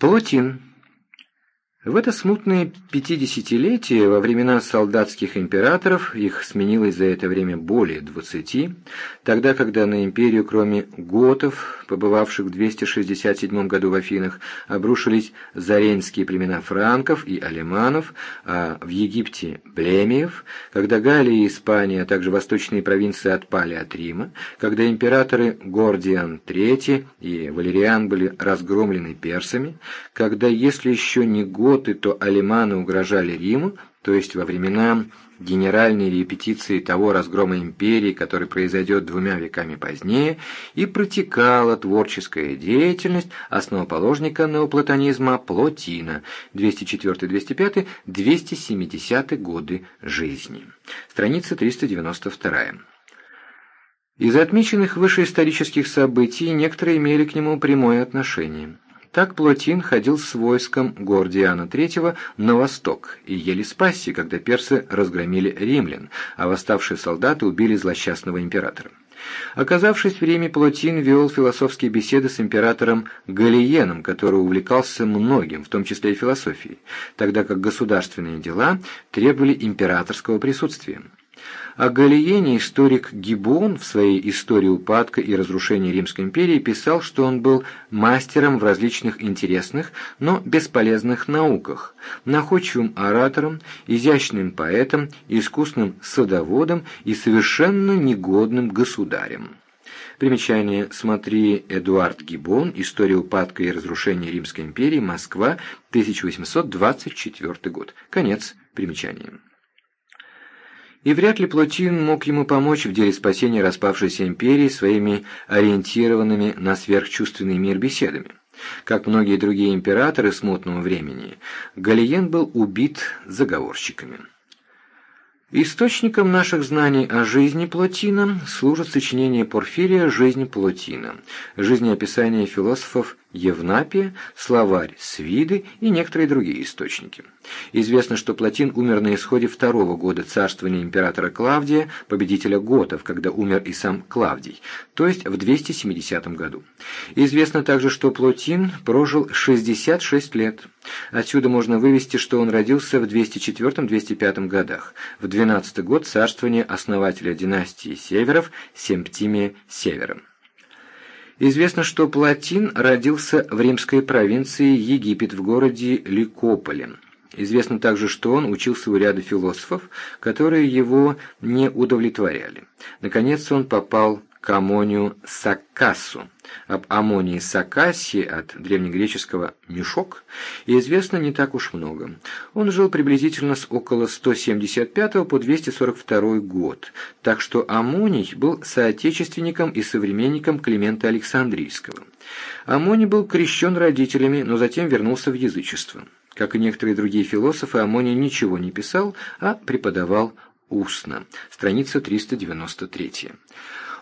Плотин в это смутное пятидесятилетие, во времена солдатских императоров, их сменилось за это время более двадцати, тогда, когда на империю, кроме готов, побывавших в 267 году в Афинах, обрушились заренские племена франков и алеманов, а в Египте – племиев, когда Галия и Испания, а также восточные провинции отпали от Рима, когда императоры Гордиан III и Валериан были разгромлены персами, когда, если еще не год, готы, то алиманы угрожали Риму, то есть во времена генеральной репетиции того разгрома империи, который произойдет двумя веками позднее, и протекала творческая деятельность основоположника неоплатонизма Плотина 204-205, 270 годы жизни. Страница 392. Из отмеченных выше исторических событий некоторые имели к нему прямое отношение. Так Плотин ходил с войском Гордиана III на восток и еле спасся, когда персы разгромили римлян, а восставшие солдаты убили злосчастного императора. Оказавшись в Риме, Плотин вел философские беседы с императором Галиеном, который увлекался многим, в том числе и философией, тогда как государственные дела требовали императорского присутствия. О Галиене историк Гибон в своей «Истории упадка и разрушения Римской империи» писал, что он был мастером в различных интересных, но бесполезных науках, находчивым оратором, изящным поэтом, искусным садоводом и совершенно негодным государем. Примечание. Смотри Эдуард Гибон. История упадка и разрушения Римской империи. Москва. 1824 год. Конец примечания и вряд ли Плотин мог ему помочь в деле спасения распавшейся империи своими ориентированными на сверхчувственный мир беседами. Как многие другие императоры смутного времени, Галиен был убит заговорщиками. Источником наших знаний о жизни Плотина служит сочинение Порфирия «Жизнь Плотина», жизнеописание философов Евнапия, словарь Свиды и некоторые другие источники. Известно, что Платин умер на исходе второго года царствования императора Клавдия, победителя готов, когда умер и сам Клавдий, то есть в 270 году. Известно также, что Плотин прожил 66 лет. Отсюда можно вывести, что он родился в 204-205 годах, в 12 год царствования основателя династии Северов Семптимия Севером. Известно, что Платин родился в римской провинции Египет в городе Ликополе. Известно также, что он учился у ряда философов, которые его не удовлетворяли. Наконец он попал к Амонию Саккасу. Об Амонии Сакасе от древнегреческого «мешок» известно не так уж много. Он жил приблизительно с около 175 по 242 год, так что Амоний был соотечественником и современником Климента Александрийского. Амоний был крещен родителями, но затем вернулся в язычество. Как и некоторые другие философы, Амоний ничего не писал, а преподавал устно. Страница 393.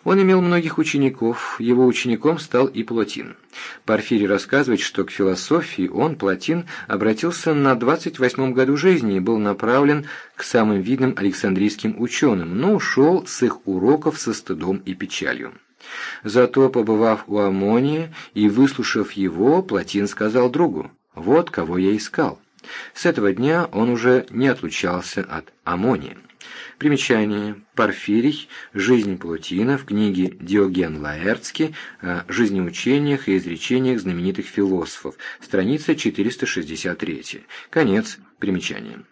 Он имел многих учеников, его учеником стал и Плотин. Порфирий рассказывает, что к философии он, Плотин, обратился на 28-м году жизни и был направлен к самым видным александрийским ученым, но ушел с их уроков со стыдом и печалью. Зато, побывав у Амония и выслушав его, Плотин сказал другу «Вот кого я искал». С этого дня он уже не отлучался от Амония. Примечание. Порфирий. Жизнь Плотина в книге Диоген Лаэртский о жизнеучениях и изречениях знаменитых философов. Страница 463. Конец примечания.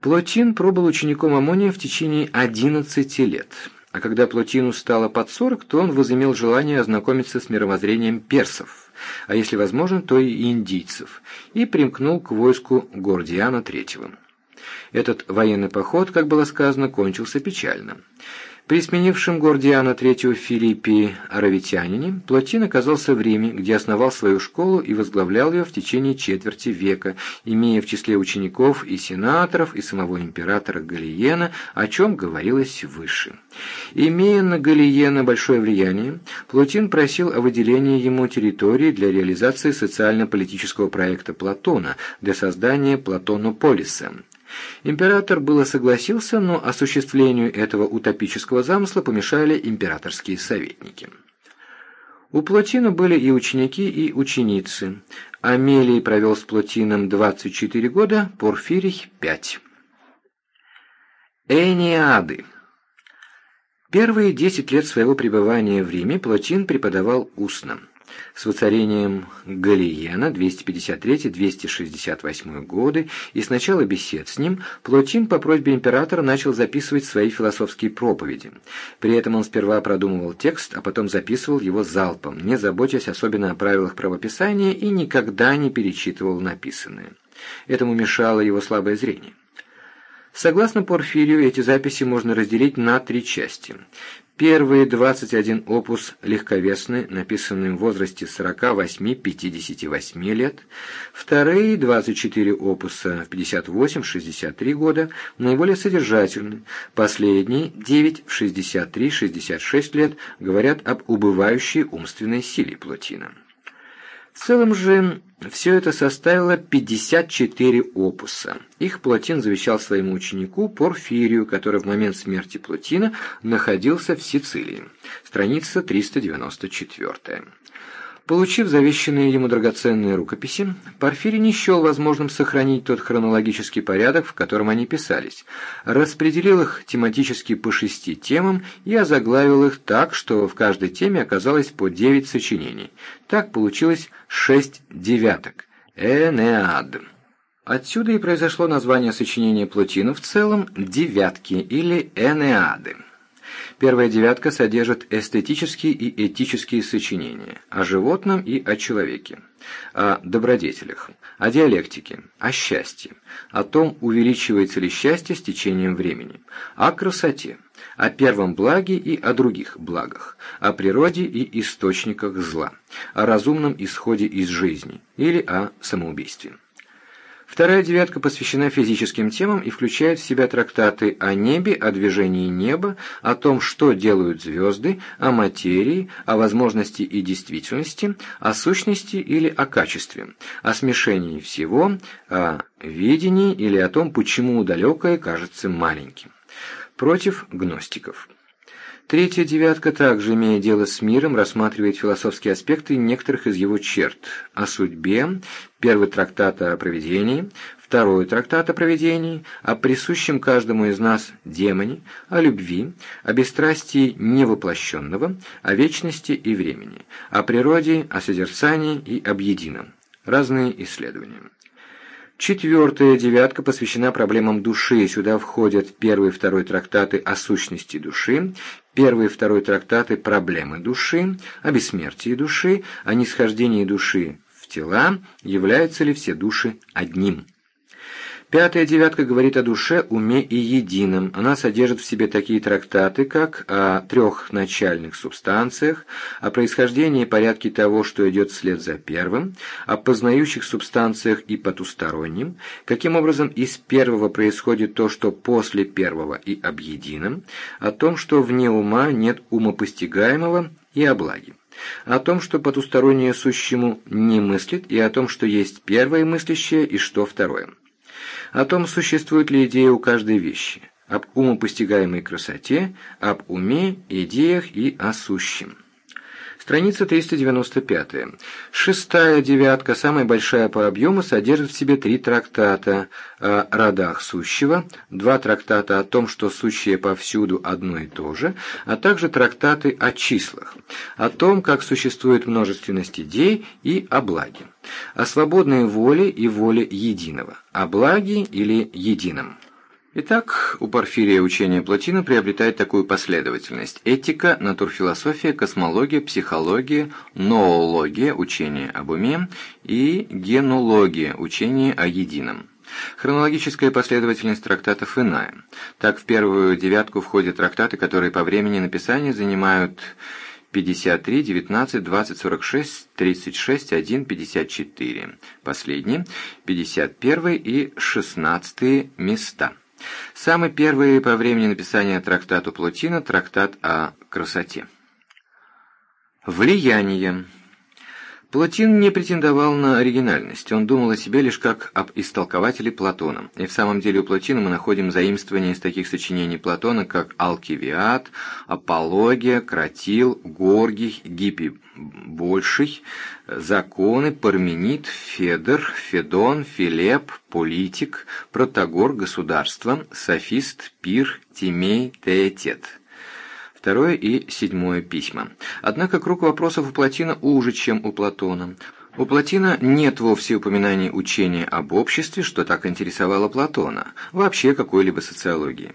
Плотин пробыл учеником Амония в течение 11 лет. А когда Плотину стало под 40, то он возымел желание ознакомиться с мировоззрением персов, а если возможно, то и индийцев, и примкнул к войску Гордиана III. Этот военный поход, как было сказано, кончился печально. При сменившем Гордиана III Филиппе Аравитянине Плотин оказался в Риме, где основал свою школу и возглавлял ее в течение четверти века, имея в числе учеников и сенаторов, и самого императора Галиена, о чем говорилось выше. Имея на Галиена большое влияние, Плотин просил о выделении ему территории для реализации социально-политического проекта Платона, для создания Платонополиса. Император было согласился, но осуществлению этого утопического замысла помешали императорские советники. У Плотина были и ученики, и ученицы. Амелий провел с Плотином 24 года, Порфирий – 5. Эниады Первые 10 лет своего пребывания в Риме Плотин преподавал устно с воцарением Галиена 253-268 годы и с начала бесед с ним Плотин по просьбе императора начал записывать свои философские проповеди. При этом он сперва продумывал текст, а потом записывал его залпом, не заботясь особенно о правилах правописания и никогда не перечитывал написанное. Этому мешало его слабое зрение. Согласно Порфирию, эти записи можно разделить на три части. Первые 21 опус легковесны, написанные в возрасте 48-58 лет. Вторые 24 опуса в 58-63 года, наиболее содержательны. Последние 9 в 63-66 лет говорят об убывающей умственной силе Плотина. В целом же все это составило 54 опуса. Их Плотин завещал своему ученику Порфирию, который в момент смерти Плотина находился в Сицилии. Страница 394. Получив завещанные ему драгоценные рукописи, Порфирий не счел возможным сохранить тот хронологический порядок, в котором они писались, распределил их тематически по шести темам и озаглавил их так, что в каждой теме оказалось по девять сочинений. Так получилось шесть девяток – «Энеад». Отсюда и произошло название сочинения Плотина в целом «девятки» или «Энеады». Первая девятка содержит эстетические и этические сочинения о животном и о человеке, о добродетелях, о диалектике, о счастье, о том, увеличивается ли счастье с течением времени, о красоте, о первом благе и о других благах, о природе и источниках зла, о разумном исходе из жизни или о самоубийстве. Вторая девятка посвящена физическим темам и включает в себя трактаты о небе, о движении неба, о том, что делают звезды, о материи, о возможности и действительности, о сущности или о качестве, о смешении всего, о видении или о том, почему далекое кажется маленьким. Против гностиков. Третья девятка, также имея дело с миром, рассматривает философские аспекты некоторых из его черт. О судьбе, первый трактат о проведении, второй трактат о проведении, о присущем каждому из нас демоне, о любви, о бесстрастии невоплощенного, о вечности и времени, о природе, о созерцании и об едином. Разные исследования. Четвертая девятка посвящена проблемам души. Сюда входят первый и второй трактаты о сущности души, первый и второй трактаты «Проблемы души», о бессмертии души, о нисхождении души в тела, являются ли все души одним. Пятая девятка говорит о душе, уме и едином. Она содержит в себе такие трактаты, как о трех начальных субстанциях, о происхождении и порядке того, что идет вслед за первым, о познающих субстанциях и потустороннем, каким образом из первого происходит то, что после первого и об едином, о том, что вне ума нет умопостигаемого и о благе о том, что потустороннее сущему не мыслит, и о том, что есть первое мыслящее и что второе о том, существует ли идея у каждой вещи, об умопостигаемой красоте, об уме, идеях и о сущем. Страница 395. Шестая девятка, самая большая по объему, содержит в себе три трактата о родах сущего, два трактата о том, что сущее повсюду одно и то же, а также трактаты о числах, о том, как существует множественность идей и о благе, о свободной воле и воле единого, о благе или едином. Итак, у Порфирия учение Плотина приобретает такую последовательность. Этика, натурфилософия, космология, психология, ноология, учение об уме и генология, учение о едином. Хронологическая последовательность трактатов иная. Так, в первую девятку входят трактаты, которые по времени написания занимают 53, 19, 20, 46, 36, 1, 54. Последние – 51 и 16 места. Самый первый по времени написания трактату Плотина – трактат о красоте. Влияние. Плотин не претендовал на оригинальность, он думал о себе лишь как об истолкователе Платона. И в самом деле у Плотина мы находим заимствование из таких сочинений Платона, как «Алкивиад», «Апология», «Кратил», «Горгий», «Гиппи Больший», «Законы», «Парменид», «Федор», «Федон», «Филеп», «Политик», «Протагор», «Государство», «Софист», «Пир», «Тимей», «Теотет» второе и седьмое письма. Однако круг вопросов у Платина уже, чем у Платона. У Платина нет вовсе упоминаний учения об обществе, что так интересовало Платона, вообще какой-либо социологии.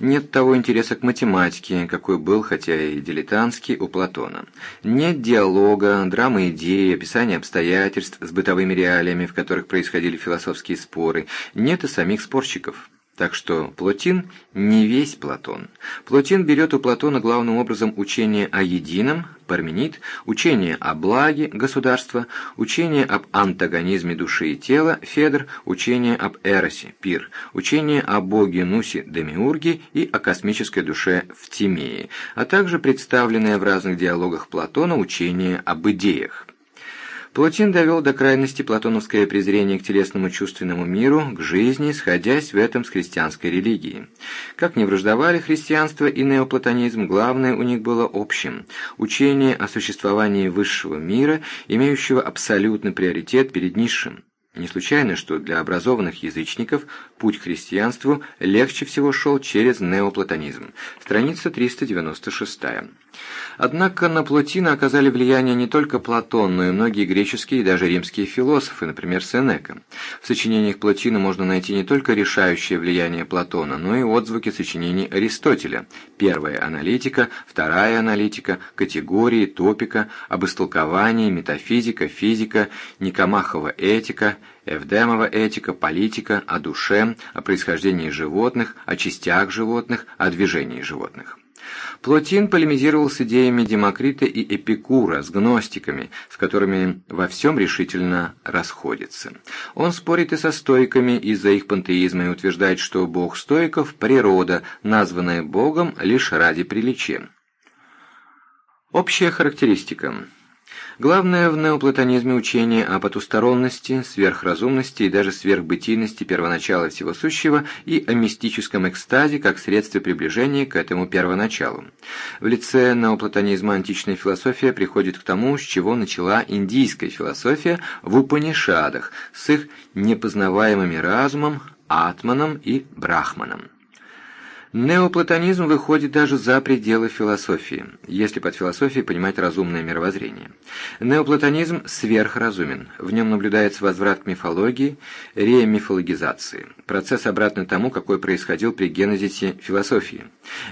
Нет того интереса к математике, какой был, хотя и дилетантский, у Платона. Нет диалога, драмы идеи, описания обстоятельств с бытовыми реалиями, в которых происходили философские споры, нет и самих спорщиков. Так что Плотин не весь Платон. Плотин берет у Платона главным образом учение о едином, Парменид, учение о благе государства, учение об антагонизме души и тела, Федор, учение об Эросе, Пир, учение о боге Нусе, Демиурге и о космической душе в Тимее, а также представленное в разных диалогах Платона учение об идеях. Плотин довел до крайности платоновское презрение к телесному чувственному миру, к жизни, сходясь в этом с христианской религией. Как не враждовали христианство и неоплатонизм, главное у них было общим – учение о существовании высшего мира, имеющего абсолютный приоритет перед низшим. Не случайно, что для образованных язычников путь к христианству легче всего шел через неоплатонизм. Страница 396. Однако на Плотина оказали влияние не только Платон, но и многие греческие и даже римские философы, например, Сенека. В сочинениях Плотина можно найти не только решающее влияние Платона, но и отзвуки сочинений Аристотеля. Первая аналитика, вторая аналитика, категории, топика, об истолковании, метафизика, физика, Никомахова этика, Эвдемова этика, политика, о душе, о происхождении животных, о частях животных, о движении животных. Плотин полемизировал с идеями Демокрита и Эпикура, с гностиками, с которыми во всем решительно расходится. Он спорит и со стойками из-за их пантеизма и утверждает, что бог стойков – природа, названная богом лишь ради приличия. Общая характеристика – Главное в неоплатонизме учение о потусторонности, сверхразумности и даже сверхбытийности первоначала всего сущего и о мистическом экстазе как средстве приближения к этому первоначалу. В лице неоплатонизма античная философия приходит к тому, с чего начала индийская философия в Упанишадах, с их непознаваемыми разумом, атманом и брахманом. Неоплатонизм выходит даже за пределы философии, если под философией понимать разумное мировоззрение. Неоплатонизм сверхразумен, в нем наблюдается возврат к мифологии, ремифологизации, процесс обратный тому, какой происходил при генезисе философии.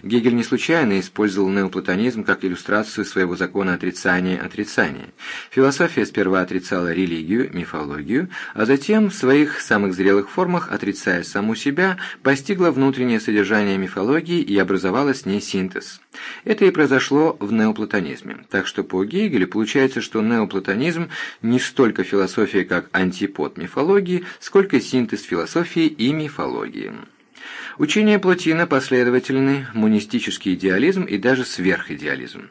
Гегель не случайно использовал неоплатонизм как иллюстрацию своего закона отрицания отрицания. Философия сперва отрицала религию, мифологию, а затем в своих самых зрелых формах, отрицая саму себя, постигла внутреннее содержание мифологии мифологии и образовалась с ней синтез. Это и произошло в неоплатонизме. Так что по Гегелю получается, что неоплатонизм не столько философия как антипод мифологии, сколько синтез философии и мифологии. Учение Платина последовательный монистический идеализм и даже сверхидеализм.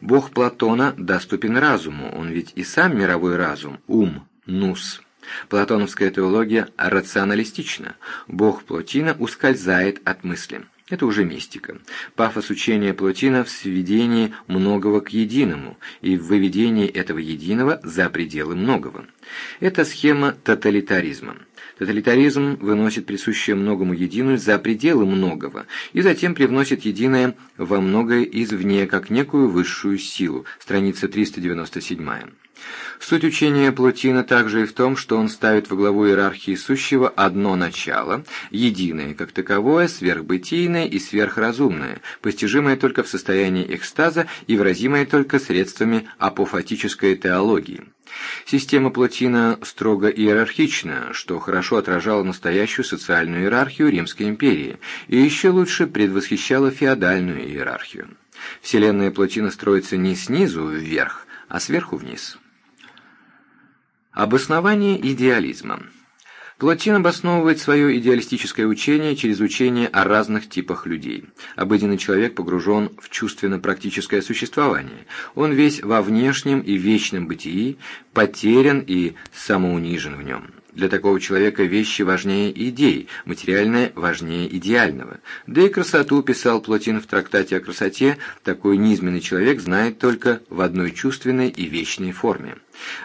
Бог Платона доступен разуму, он ведь и сам мировой разум, ум, нус. Платоновская теология рационалистична, Бог Платина ускользает от мысли. Это уже мистика. Пафос учения Плотина в сведении многого к единому и в выведении этого единого за пределы многого. Это схема тоталитаризма. Тоталитаризм выносит присущее многому единую за пределы многого и затем привносит единое во многое извне, как некую высшую силу. Страница 397. Суть учения Плотина также и в том, что он ставит во главу иерархии сущего одно начало, единое как таковое, сверхбытийное и сверхразумное, постижимое только в состоянии экстаза и выразимое только средствами апофатической теологии. Система Плотина строго иерархична, что хорошо отражало настоящую социальную иерархию Римской империи, и еще лучше предвосхищало феодальную иерархию. Вселенная Плотина строится не снизу вверх, а сверху вниз. Обоснование идеализма. Плотин обосновывает свое идеалистическое учение через учение о разных типах людей. Обыденный человек погружен в чувственно-практическое существование. Он весь во внешнем и вечном бытии, потерян и самоунижен в нем. Для такого человека вещи важнее идей, материальное важнее идеального. Да и красоту, писал Плотин в трактате о красоте, такой низменный человек знает только в одной чувственной и вечной форме.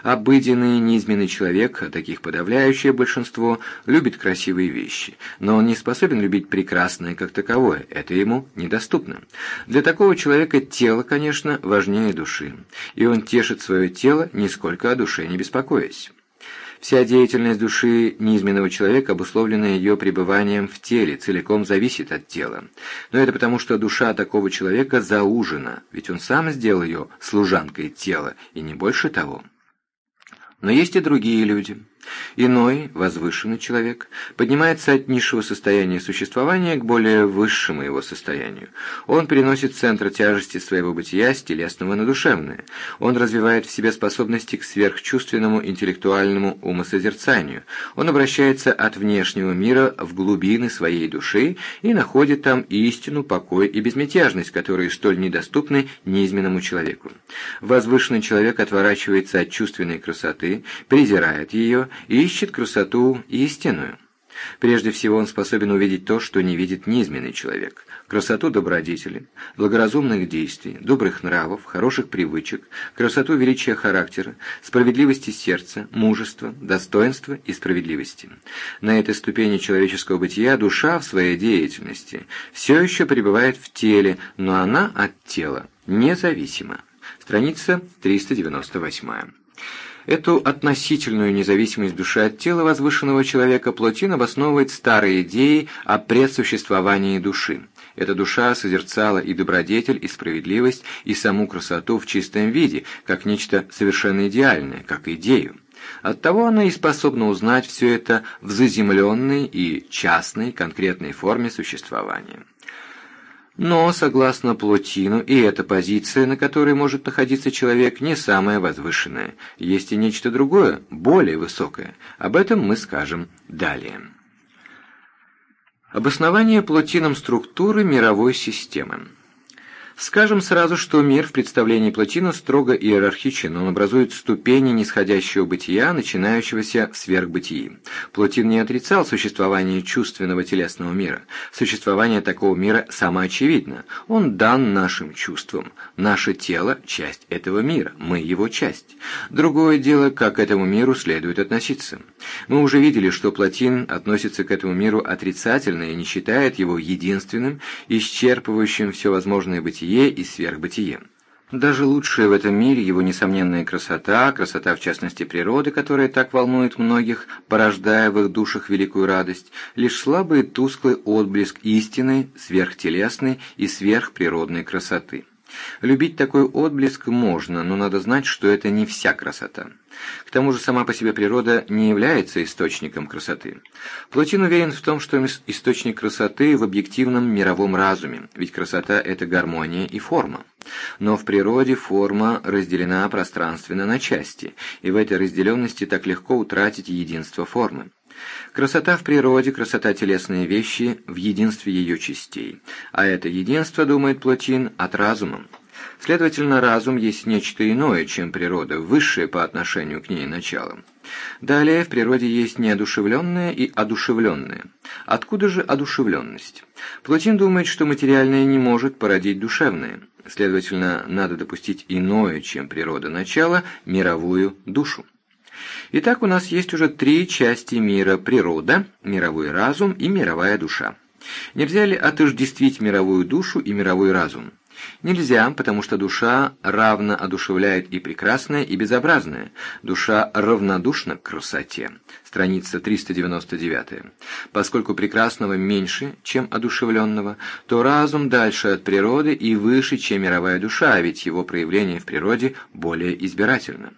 Обыденный низменный человек, а таких подавляющее большинство, любит красивые вещи, но он не способен любить прекрасное как таковое, это ему недоступно. Для такого человека тело, конечно, важнее души, и он тешит свое тело, нисколько о душе не беспокоясь. Вся деятельность души низменного человека обусловлена ее пребыванием в теле, целиком зависит от тела. Но это потому, что душа такого человека заужена, ведь он сам сделал ее служанкой тела, и не больше того. Но есть и другие люди – Иной, возвышенный человек, поднимается от низшего состояния существования к более высшему его состоянию. Он переносит центр тяжести своего бытия с телесного на душевное. Он развивает в себе способности к сверхчувственному интеллектуальному умосозерцанию. Он обращается от внешнего мира в глубины своей души и находит там истину, покой и безмятежность, которые столь недоступны низменному человеку. Возвышенный человек отворачивается от чувственной красоты, презирает ее ищет красоту истинную. Прежде всего он способен увидеть то, что не видит низменный человек. Красоту добродетели, благоразумных действий, добрых нравов, хороших привычек, красоту величия характера, справедливости сердца, мужества, достоинства и справедливости. На этой ступени человеческого бытия душа в своей деятельности все еще пребывает в теле, но она от тела независима. Страница 398. Эту относительную независимость души от тела возвышенного человека Плотин обосновывает старой идеей о предсуществовании души. Эта душа созерцала и добродетель, и справедливость, и саму красоту в чистом виде, как нечто совершенно идеальное, как идею. Оттого она и способна узнать все это в заземленной и частной конкретной форме существования. Но, согласно Плотину, и эта позиция, на которой может находиться человек, не самая возвышенная. Есть и нечто другое, более высокое. Об этом мы скажем далее. Обоснование Плотином структуры мировой системы. Скажем сразу, что мир в представлении Плотина строго иерархичен, он образует ступени нисходящего бытия, начинающегося в сверхбытии. Плотин не отрицал существование чувственного телесного мира. Существование такого мира самоочевидно. Он дан нашим чувствам. Наше тело – часть этого мира, мы его часть. Другое дело, как к этому миру следует относиться. Мы уже видели, что Плотин относится к этому миру отрицательно и не считает его единственным, исчерпывающим все возможное бытие бытие и сверхбытие. Даже лучшая в этом мире его несомненная красота, красота в частности природы, которая так волнует многих, порождая в их душах великую радость, лишь слабый тусклый отблеск истинной, сверхтелесной и сверхприродной красоты. Любить такой отблеск можно, но надо знать, что это не вся красота. К тому же сама по себе природа не является источником красоты. Плотин уверен в том, что источник красоты в объективном мировом разуме, ведь красота – это гармония и форма. Но в природе форма разделена пространственно на части, и в этой разделенности так легко утратить единство формы. Красота в природе, красота телесные вещи в единстве ее частей. А это единство, думает Плотин, от разума. Следовательно, разум есть нечто иное, чем природа, высшее по отношению к ней начало. Далее в природе есть неодушевленное и одушевленное. Откуда же одушевленность? Плотин думает, что материальное не может породить душевное. Следовательно, надо допустить иное, чем природа начала, мировую душу. Итак, у нас есть уже три части мира – природа, мировой разум и мировая душа. Нельзя ли отождествить мировую душу и мировой разум? Нельзя, потому что душа равно одушевляет и прекрасное, и безобразное. Душа равнодушна к красоте. Страница 399. Поскольку прекрасного меньше, чем одушевленного, то разум дальше от природы и выше, чем мировая душа, ведь его проявление в природе более избирательно.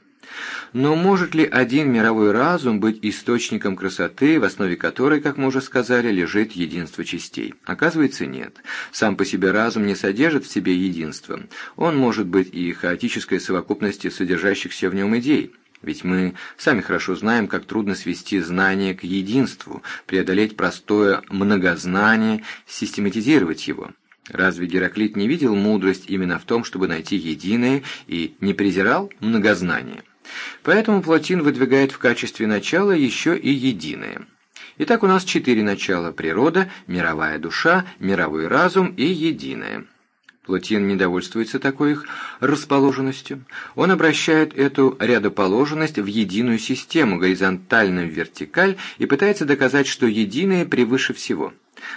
Но может ли один мировой разум быть источником красоты, в основе которой, как мы уже сказали, лежит единство частей? Оказывается, нет. Сам по себе разум не содержит в себе единства. Он может быть и хаотической совокупностью содержащихся в нем идей. Ведь мы сами хорошо знаем, как трудно свести знание к единству, преодолеть простое многознание, систематизировать его. Разве Гераклит не видел мудрость именно в том, чтобы найти единое и не презирал многознание? Поэтому Платин выдвигает в качестве начала еще и единое. Итак, у нас четыре начала – природа, мировая душа, мировой разум и единое. Платин не довольствуется такой их расположенностью. Он обращает эту рядоположенность в единую систему, горизонтально вертикаль, и пытается доказать, что единое превыше всего.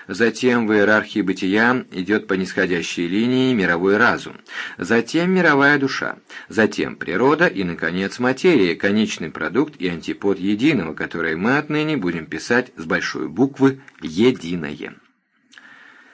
Затем в иерархии бытия идет по нисходящей линии мировой разум, затем мировая душа, затем природа и, наконец, материя, конечный продукт и антипод единого, который мы отныне будем писать с большой буквы «единое».